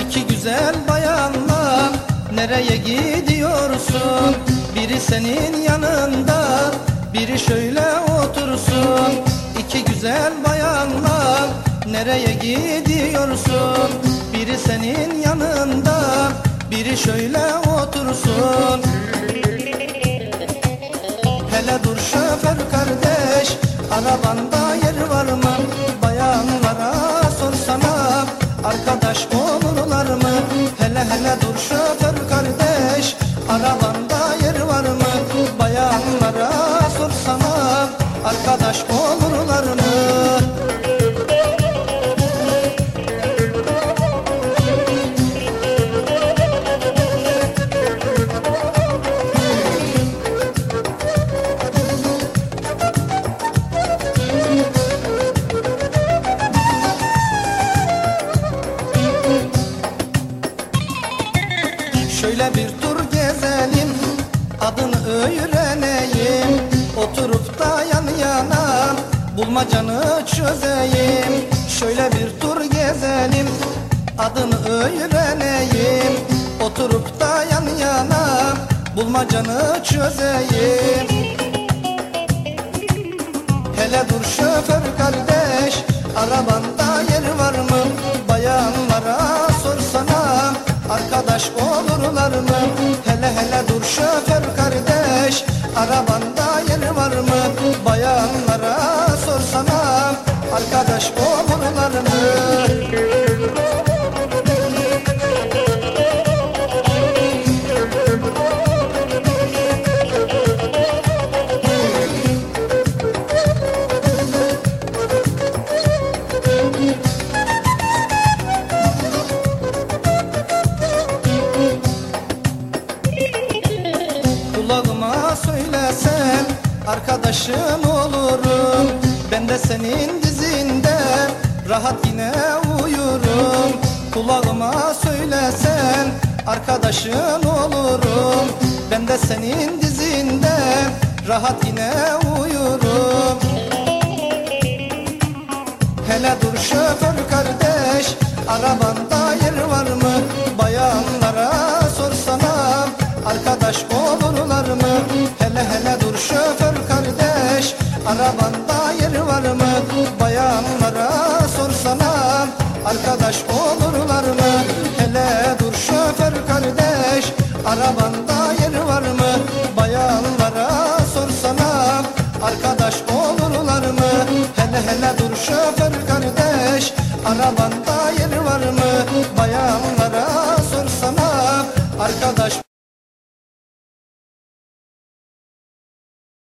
İki güzel bayanla nereye gidiyorsun? Biri senin yanında, biri şöyle otursun. İki güzel bayanla nereye gidiyorsun? Biri senin yanında, biri şöyle otursun şoför kardeş. Arabanda yer var mı? Bayanlara sorsana. Arkadaş olurlar mı? Hele hele dur şoför kardeş. Arabanda yer var mı? Bayanlara sorsana. Arkadaş olurlar Şöyle bir tur gezelim Adını öğreneyim. Oturup da yan yana Bulmacanı çözeyim. Şöyle bir tur gezelim Adını öğreneyim. Oturup da yan yana Bulmacanı çözeyim. Hele dur şoför kardeş Arabanda Arkadaş olurlar mı? Hele hele dur şoför kardeş Arabanda yer var mı? Bayanlara sorsana Arkadaş arkadaşın olurum. Ben de senin dizinde rahat yine uyurum. Kulağıma söylesen arkadaşın olurum. Ben de senin dizinde rahat yine uyurum. Hele dur şoför kardeş Arabanda Bayanlara sorsana Arkadaş olurlar mı? Hele dur şoför kardeş Arabanda yer var mı? Bayanlara sorsana Arkadaş olurlar mı? Hele hele dur şoför kardeş Arabanda yer var mı? Bayanlara sorsana Arkadaş